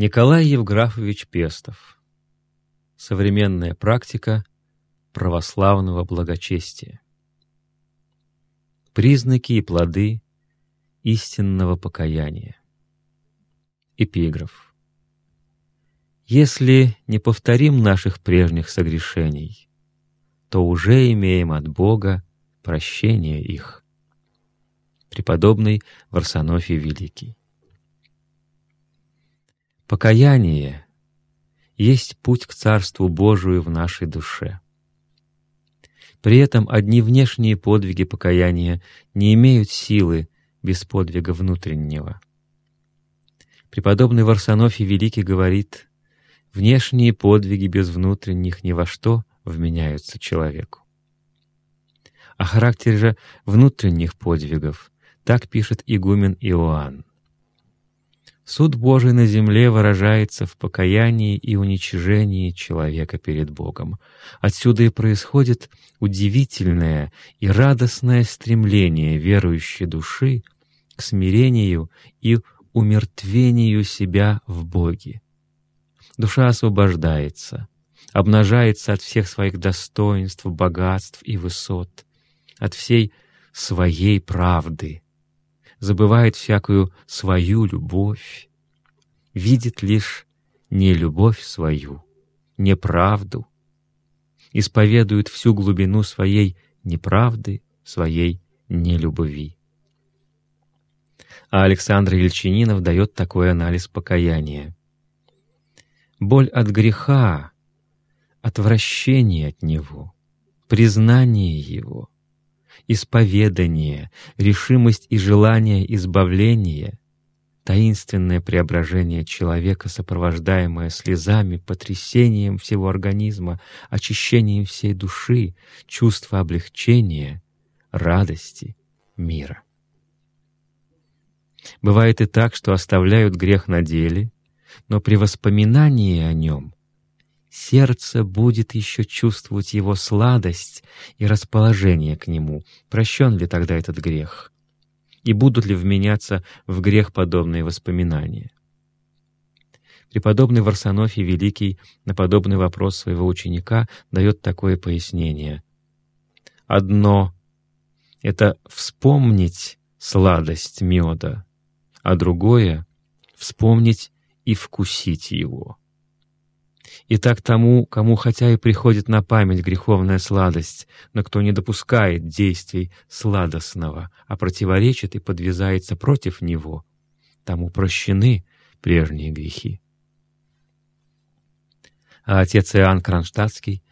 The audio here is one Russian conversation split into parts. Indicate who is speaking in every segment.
Speaker 1: Николай Евграфович Пестов. Современная практика православного благочестия. Признаки и плоды истинного покаяния. Эпиграф. Если не повторим наших прежних согрешений, то уже имеем от Бога прощение их. Преподобный Варсонофий Великий. Покаяние есть путь к Царству Божию в нашей душе. При этом одни внешние подвиги покаяния не имеют силы без подвига внутреннего. Преподобный Варсонофий Великий говорит, «Внешние подвиги без внутренних ни во что вменяются человеку». О характере же внутренних подвигов так пишет игумен Иоанн. Суд Божий на земле выражается в покаянии и уничижении человека перед Богом. Отсюда и происходит удивительное и радостное стремление верующей души к смирению и умертвению себя в Боге. Душа освобождается, обнажается от всех своих достоинств, богатств и высот, от всей своей правды — забывает всякую свою любовь, видит лишь не любовь свою, неправду, исповедует всю глубину своей неправды, своей нелюбви. А Александр Ельчининов дает такой анализ покаяния. Боль от греха, отвращение от него, признание его — исповедание, решимость и желание избавления, таинственное преображение человека, сопровождаемое слезами, потрясением всего организма, очищением всей души, чувство облегчения, радости, мира. Бывает и так, что оставляют грех на деле, но при воспоминании о нем сердце будет еще чувствовать его сладость и расположение к нему, прощен ли тогда этот грех, и будут ли вменяться в грех подобные воспоминания. Преподобный Варсонофий Великий на подобный вопрос своего ученика дает такое пояснение. «Одно — это вспомнить сладость меда, а другое — вспомнить и вкусить его». И так тому, кому хотя и приходит на память греховная сладость, но кто не допускает действий сладостного, а противоречит и подвязается против него, тому прощены прежние грехи. А отец Иоанн Кронштадтский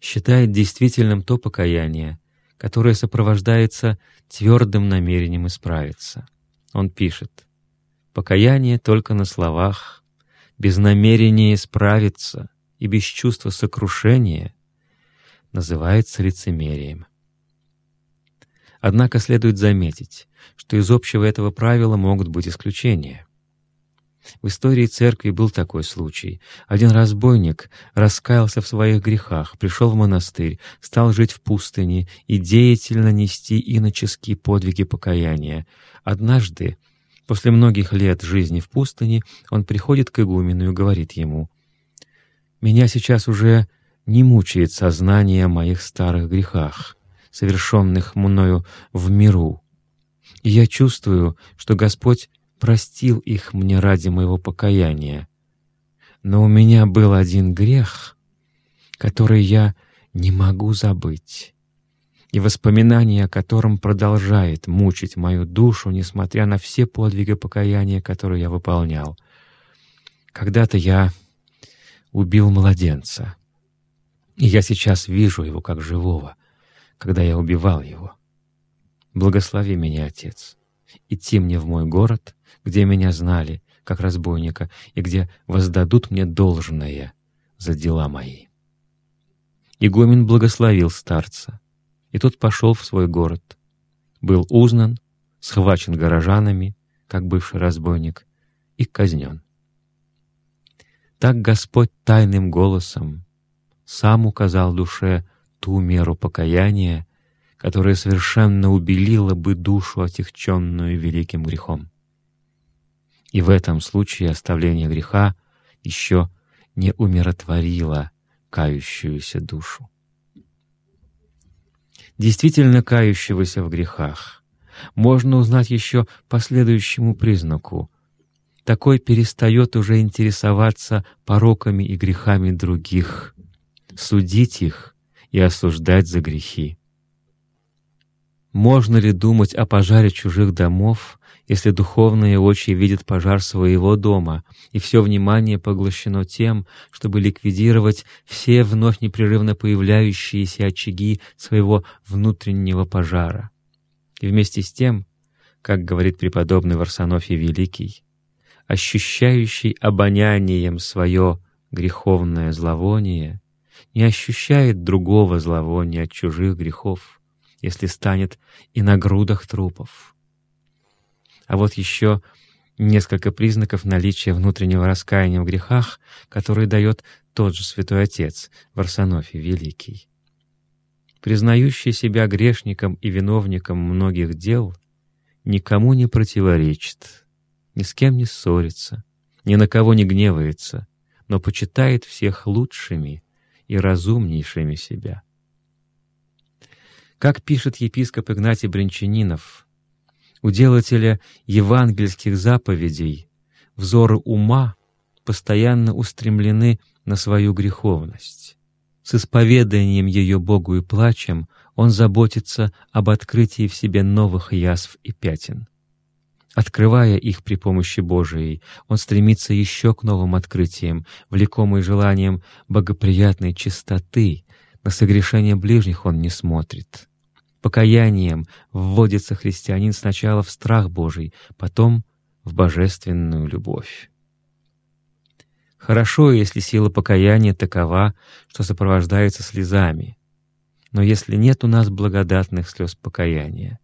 Speaker 1: считает действительным то покаяние, которое сопровождается твердым намерением исправиться. Он пишет, «Покаяние только на словах, без намерения исправиться, и без чувства сокрушения называется лицемерием. Однако следует заметить, что из общего этого правила могут быть исключения. В истории церкви был такой случай. Один разбойник раскаялся в своих грехах, пришел в монастырь, стал жить в пустыне и деятельно нести иноческие подвиги покаяния. Однажды, после многих лет жизни в пустыне, он приходит к игумену и говорит ему, меня сейчас уже не мучает сознание о моих старых грехах, совершенных мною в миру. И я чувствую, что Господь простил их мне ради моего покаяния. Но у меня был один грех, который я не могу забыть, и воспоминание о котором продолжает мучить мою душу, несмотря на все подвиги покаяния, которые я выполнял. Когда-то я убил младенца. И я сейчас вижу его как живого, когда я убивал его. Благослови меня, Отец, идти мне в мой город, где меня знали, как разбойника, и где воздадут мне должное за дела мои. Игумен благословил старца, и тот пошел в свой город. Был узнан, схвачен горожанами, как бывший разбойник, и казнен. Так Господь тайным голосом сам указал душе ту меру покаяния, которая совершенно убелила бы душу, отягченную великим грехом. И в этом случае оставление греха еще не умиротворила кающуюся душу. Действительно кающегося в грехах можно узнать еще по следующему признаку. Такой перестает уже интересоваться пороками и грехами других, судить их и осуждать за грехи. Можно ли думать о пожаре чужих домов, если духовные очи видят пожар своего дома, и все внимание поглощено тем, чтобы ликвидировать все вновь непрерывно появляющиеся очаги своего внутреннего пожара? И вместе с тем, как говорит преподобный Варсонофий Великий, ощущающий обонянием свое греховное зловоние, не ощущает другого зловония от чужих грехов, если станет и на грудах трупов. А вот еще несколько признаков наличия внутреннего раскаяния в грехах, которые дает тот же Святой Отец Варсонофий Великий. Признающий себя грешником и виновником многих дел, никому не противоречит, ни с кем не ссорится, ни на кого не гневается, но почитает всех лучшими и разумнейшими себя. Как пишет епископ Игнатий Бринчанинов, у делателя евангельских заповедей взоры ума постоянно устремлены на свою греховность. С исповеданием ее Богу и плачем он заботится об открытии в себе новых язв и пятен. Открывая их при помощи Божией, он стремится еще к новым открытиям, влекомый желанием богоприятной чистоты, на согрешение ближних он не смотрит. Покаянием вводится христианин сначала в страх Божий, потом в божественную любовь. Хорошо, если сила покаяния такова, что сопровождается слезами. Но если нет у нас благодатных слез покаяния,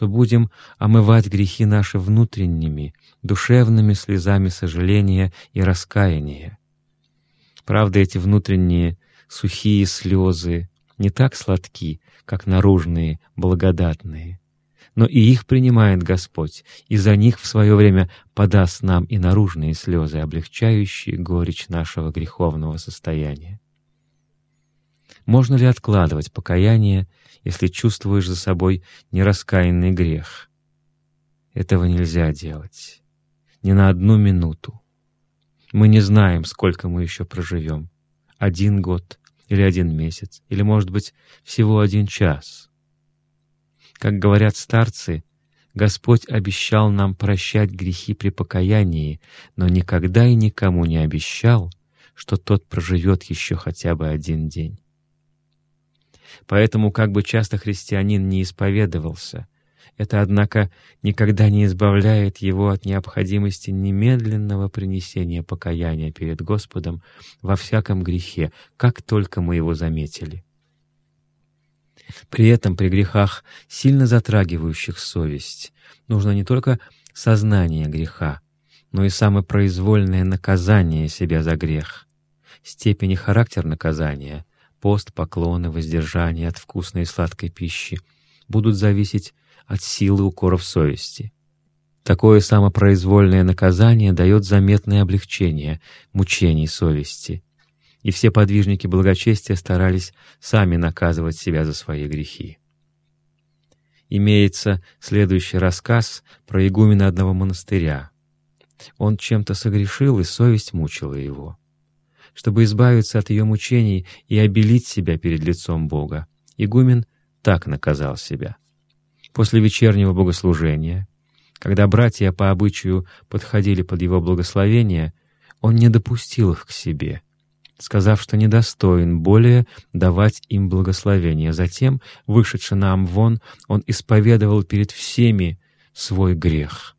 Speaker 1: то будем омывать грехи наши внутренними, душевными слезами сожаления и раскаяния. Правда, эти внутренние сухие слезы не так сладки, как наружные, благодатные. Но и их принимает Господь, и за них в свое время подаст нам и наружные слезы, облегчающие горечь нашего греховного состояния. Можно ли откладывать покаяние, если чувствуешь за собой нераскаянный грех? Этого нельзя делать. Ни на одну минуту. Мы не знаем, сколько мы еще проживем. Один год, или один месяц, или, может быть, всего один час. Как говорят старцы, Господь обещал нам прощать грехи при покаянии, но никогда и никому не обещал, что тот проживет еще хотя бы один день. Поэтому, как бы часто христианин не исповедовался, это, однако, никогда не избавляет его от необходимости немедленного принесения покаяния перед Господом во всяком грехе, как только мы его заметили. При этом при грехах, сильно затрагивающих совесть, нужно не только сознание греха, но и самопроизвольное наказание себя за грех, степень и характер наказания, пост, поклоны, воздержание от вкусной и сладкой пищи будут зависеть от силы укоров совести. Такое самопроизвольное наказание дает заметное облегчение мучений совести, и все подвижники благочестия старались сами наказывать себя за свои грехи. Имеется следующий рассказ про игумена одного монастыря. Он чем-то согрешил, и совесть мучила его. Чтобы избавиться от ее мучений и обелить себя перед лицом Бога, игумен так наказал себя — После вечернего богослужения, когда братья по обычаю подходили под его благословение, он не допустил их к себе, сказав, что недостоин более давать им благословение. Затем, вышедший на Амвон, он исповедовал перед всеми свой грех.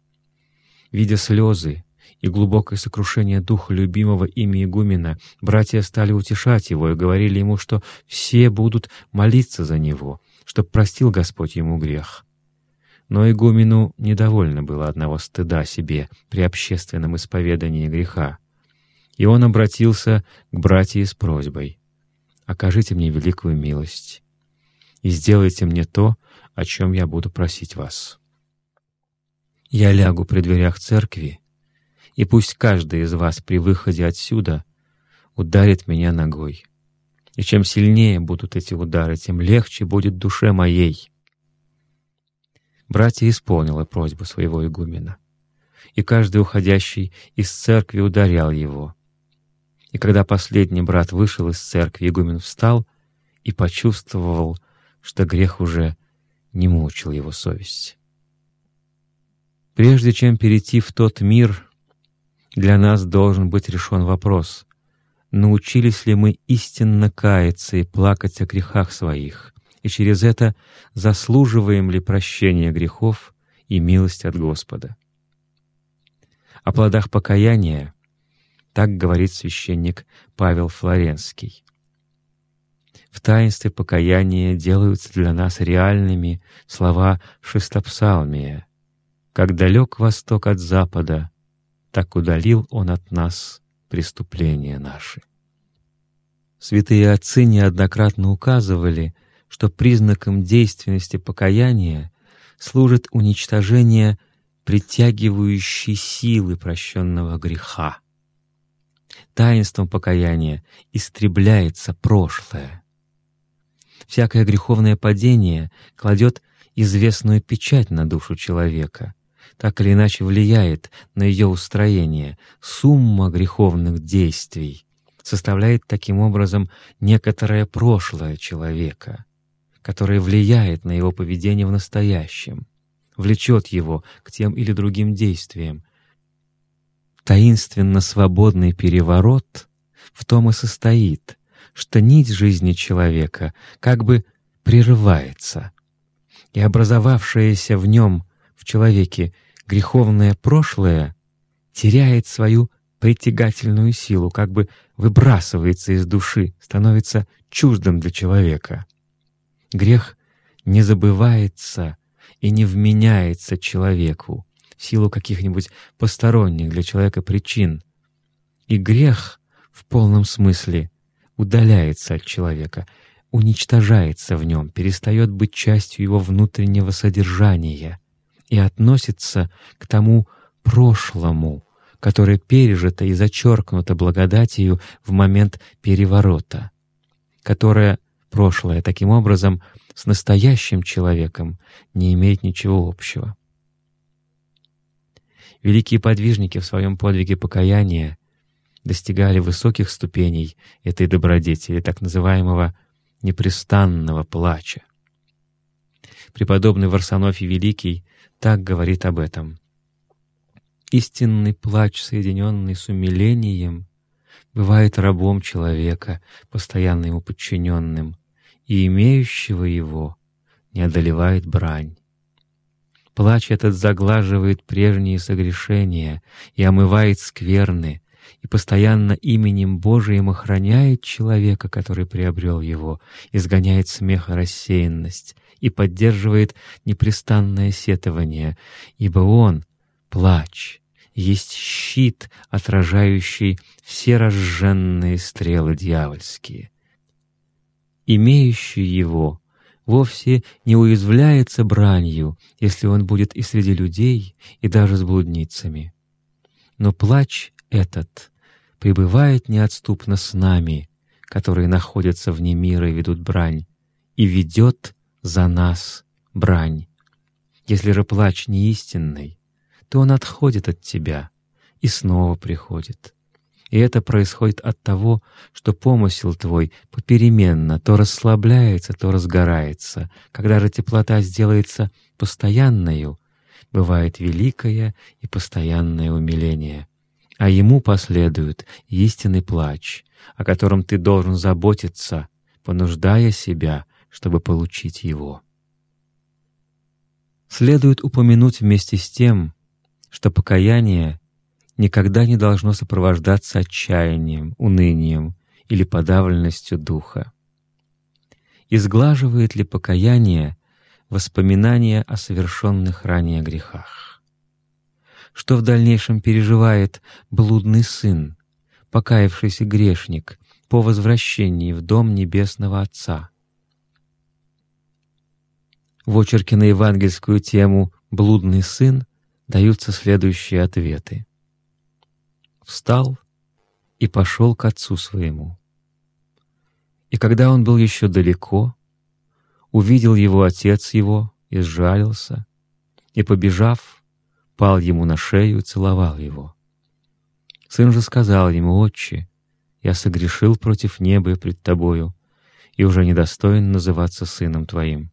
Speaker 1: Видя слезы и глубокое сокрушение духа любимого ими игумена, братья стали утешать его и говорили ему, что все будут молиться за него — чтоб простил Господь ему грех. Но игумену недовольно было одного стыда себе при общественном исповедании греха, и он обратился к братьям с просьбой «Окажите мне великую милость и сделайте мне то, о чем я буду просить вас. Я лягу при дверях церкви и пусть каждый из вас при выходе отсюда ударит меня ногой. И чем сильнее будут эти удары, тем легче будет душе моей». Братья исполнила просьбу своего игумена, и каждый уходящий из церкви ударял его. И когда последний брат вышел из церкви, игумен встал и почувствовал, что грех уже не мучил его совесть. Прежде чем перейти в тот мир, для нас должен быть решен вопрос, научились ли мы истинно каяться и плакать о грехах своих, и через это заслуживаем ли прощения грехов и милость от Господа. О плодах покаяния так говорит священник Павел Флоренский. В таинстве покаяния делаются для нас реальными слова шестопсалмия. «Как далек восток от запада, так удалил он от нас преступления наши». Святые отцы неоднократно указывали, что признаком действенности покаяния служит уничтожение притягивающей силы прощенного греха. Таинством покаяния истребляется прошлое. Всякое греховное падение кладет известную печать на душу человека, так или иначе влияет на ее устроение. Сумма греховных действий составляет таким образом некоторое прошлое человека — которое влияет на его поведение в настоящем, влечет его к тем или другим действиям. Таинственно свободный переворот в том и состоит, что нить жизни человека как бы прерывается, и образовавшееся в нем, в человеке, греховное прошлое теряет свою притягательную силу, как бы выбрасывается из души, становится чуждым для человека. Грех не забывается и не вменяется человеку в силу каких-нибудь посторонних для человека причин. И грех в полном смысле удаляется от человека, уничтожается в нем, перестает быть частью его внутреннего содержания и относится к тому прошлому, которое пережито и зачеркнуто благодатью в момент переворота, которое — Прошлое, таким образом, с настоящим человеком не имеет ничего общего. Великие подвижники в своем подвиге покаяния достигали высоких ступеней этой добродетели, так называемого непрестанного плача. Преподобный Варсонофий Великий так говорит об этом. «Истинный плач, соединенный с умилением, бывает рабом человека, постоянно ему подчиненным, и имеющего его не одолевает брань. Плач этот заглаживает прежние согрешения и омывает скверны, и постоянно именем Божиим охраняет человека, который приобрел его, изгоняет смех и рассеянность и поддерживает непрестанное сетование, ибо он, плач, есть щит, отражающий все разженные стрелы дьявольские имеющий его, вовсе не уязвляется бранью, если он будет и среди людей, и даже с блудницами. Но плач этот пребывает неотступно с нами, которые находятся вне мира и ведут брань, и ведет за нас брань. Если же плач не то он отходит от тебя и снова приходит. И это происходит от того, что помысел твой попеременно то расслабляется, то разгорается. Когда же теплота сделается постоянною, бывает великое и постоянное умиление. А ему последует истинный плач, о котором ты должен заботиться, понуждая себя, чтобы получить его. Следует упомянуть вместе с тем, что покаяние никогда не должно сопровождаться отчаянием, унынием или подавленностью духа. Изглаживает ли покаяние воспоминания о совершенных ранее грехах? Что в дальнейшем переживает блудный сын, покаявшийся грешник по возвращении в дом Небесного Отца? В очерке на евангельскую тему «Блудный сын» даются следующие ответы. встал и пошел к отцу своему. И когда он был еще далеко, увидел его отец его и сжалился, и, побежав, пал ему на шею и целовал его. Сын же сказал ему, «Отче, я согрешил против неба и пред тобою, и уже недостоин называться сыном твоим».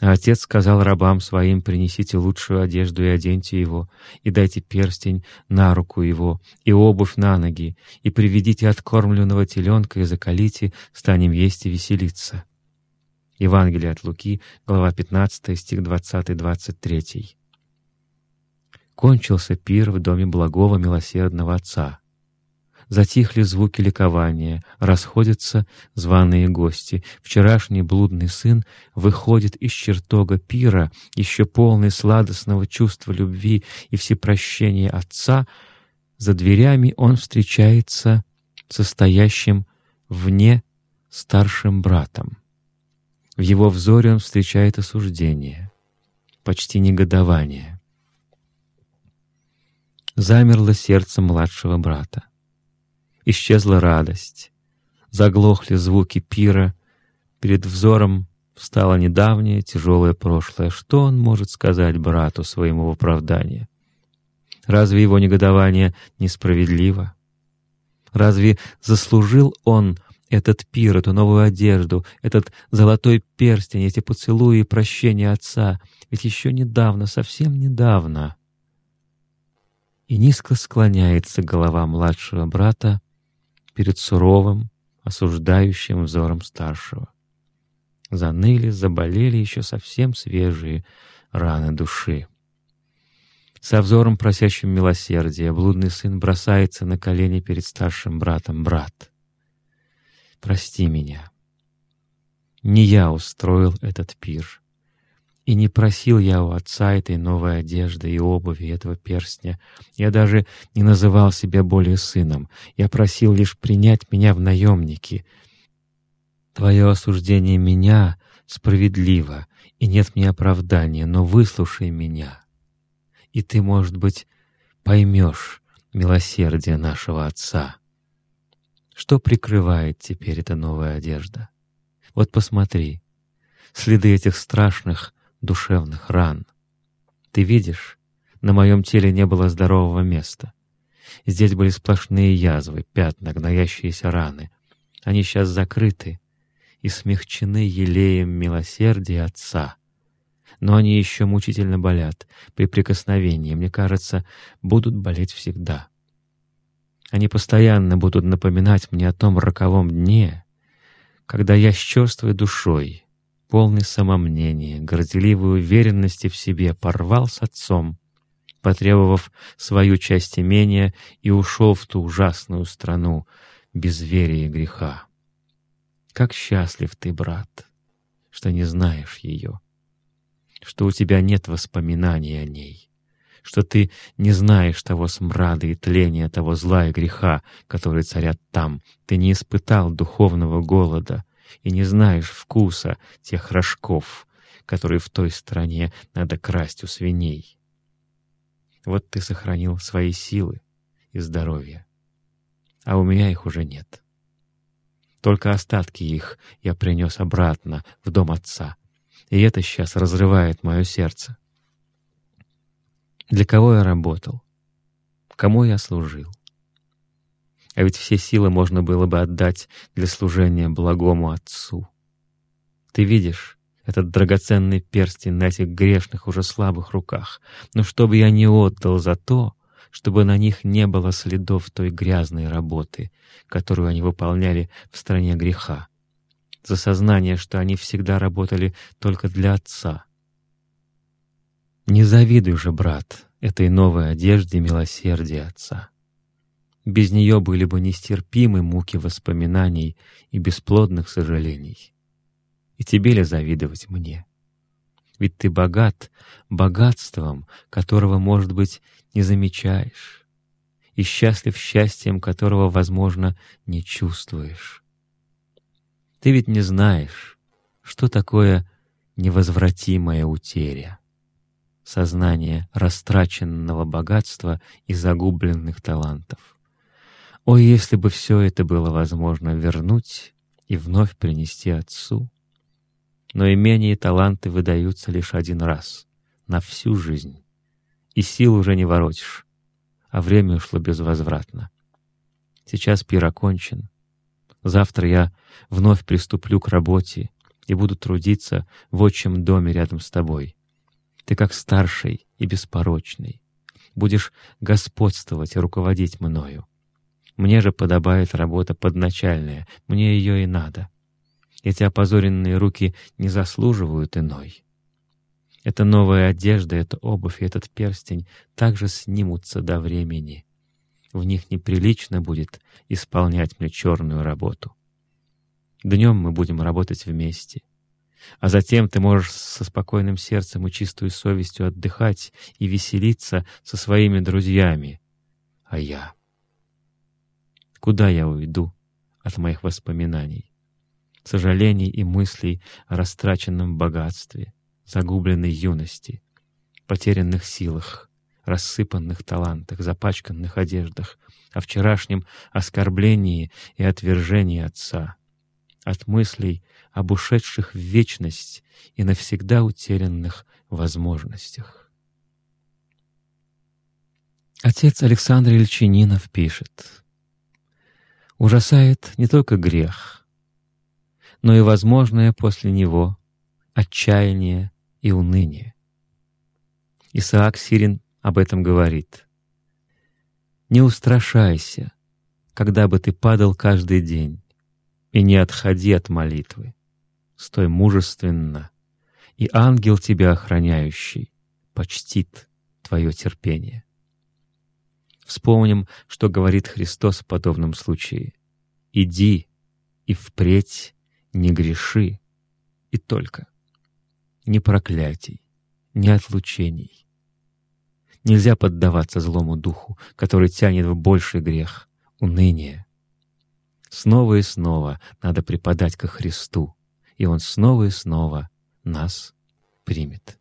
Speaker 1: А отец сказал рабам своим, принесите лучшую одежду и оденьте его, и дайте перстень на руку его, и обувь на ноги, и приведите откормленного теленка и закалите, станем есть и веселиться». Евангелие от Луки, глава 15, стих 20-23. Кончился пир в доме благого милосердного Отца. Затихли звуки ликования, расходятся званые гости. Вчерашний блудный сын выходит из чертога пира, еще полный сладостного чувства любви и всепрощения отца. За дверями он встречается состоящим вне старшим братом. В его взоре он встречает осуждение, почти негодование. Замерло сердце младшего брата исчезла радость, заглохли звуки пира, перед взором встало недавнее тяжелое прошлое. Что он может сказать брату своему в оправдание? Разве его негодование несправедливо? Разве заслужил он этот пир, эту новую одежду, этот золотой перстень, эти поцелуи и прощения отца? Ведь еще недавно, совсем недавно... И низко склоняется голова младшего брата перед суровым, осуждающим взором старшего. Заныли, заболели еще совсем свежие раны души. Со взором, просящим милосердия, блудный сын бросается на колени перед старшим братом. «Брат, прости меня. Не я устроил этот пир. И не просил я у отца этой новой одежды и обуви, этого перстня. Я даже не называл себя более сыном. Я просил лишь принять меня в наемники. Твое осуждение меня справедливо, и нет мне оправдания, но выслушай меня. И ты, может быть, поймешь милосердие нашего Отца. Что прикрывает теперь эта новая одежда? Вот посмотри, следы этих страшных, душевных ран. Ты видишь, на моем теле не было здорового места. Здесь были сплошные язвы, пятна, гноящиеся раны. Они сейчас закрыты и смягчены елеем милосердия Отца. Но они еще мучительно болят при прикосновении, мне кажется, будут болеть всегда. Они постоянно будут напоминать мне о том роковом дне, когда я с черствой душой полный самомнения, горделивой уверенности в себе, порвал с отцом, потребовав свою часть имения и ушел в ту ужасную страну безверия и греха. Как счастлив ты, брат, что не знаешь ее, что у тебя нет воспоминаний о ней, что ты не знаешь того смрада и тления, того зла и греха, которые царят там, ты не испытал духовного голода — и не знаешь вкуса тех рожков, которые в той стране надо красть у свиней. Вот ты сохранил свои силы и здоровье, а у меня их уже нет. Только остатки их я принес обратно в дом отца, и это сейчас разрывает мое сердце. Для кого я работал? Кому я служил? А ведь все силы можно было бы отдать для служения благому Отцу. Ты видишь этот драгоценный перстень на этих грешных, уже слабых руках, но чтобы я не отдал за то, чтобы на них не было следов той грязной работы, которую они выполняли в стране греха, за сознание, что они всегда работали только для Отца. Не завидуй же, брат, этой новой одежде милосердия Отца. Без нее были бы нестерпимы муки воспоминаний и бесплодных сожалений. И тебе ли завидовать мне? Ведь ты богат богатством, которого, может быть, не замечаешь, и счастлив счастьем, которого, возможно, не чувствуешь. Ты ведь не знаешь, что такое невозвратимая утеря. сознание растраченного богатства и загубленных талантов. О, если бы все это было возможно вернуть и вновь принести Отцу! Но имения и таланты выдаются лишь один раз, на всю жизнь, и сил уже не воротишь, а время ушло безвозвратно. Сейчас пир окончен. Завтра я вновь приступлю к работе и буду трудиться в отчим доме рядом с тобой. Ты как старший и беспорочный. Будешь господствовать и руководить мною. Мне же подобает работа подначальная, мне ее и надо. Эти опозоренные руки не заслуживают иной. Эта новая одежда, эта обувь и этот перстень также снимутся до времени. В них неприлично будет исполнять мне черную работу. Днем мы будем работать вместе. А затем ты можешь со спокойным сердцем и чистой совестью отдыхать и веселиться со своими друзьями. А я... Куда я уйду от моих воспоминаний, сожалений и мыслей о растраченном богатстве, загубленной юности, потерянных силах, рассыпанных талантах, запачканных одеждах, о вчерашнем оскорблении и отвержении отца, от мыслей об ушедших в вечность и навсегда утерянных возможностях. Отец Александр Ильчининов пишет — ужасает не только грех, но и возможное после него отчаяние и уныние. Исаак Сирин об этом говорит. «Не устрашайся, когда бы ты падал каждый день, и не отходи от молитвы. Стой мужественно, и ангел тебя охраняющий почтит твое терпение». Вспомним, что говорит Христос в подобном случае. «Иди и впредь не греши, и только. Ни проклятий, ни отлучений. Нельзя поддаваться злому духу, который тянет в больший грех, уныние. Снова и снова надо преподать ко Христу, и Он снова и снова нас примет.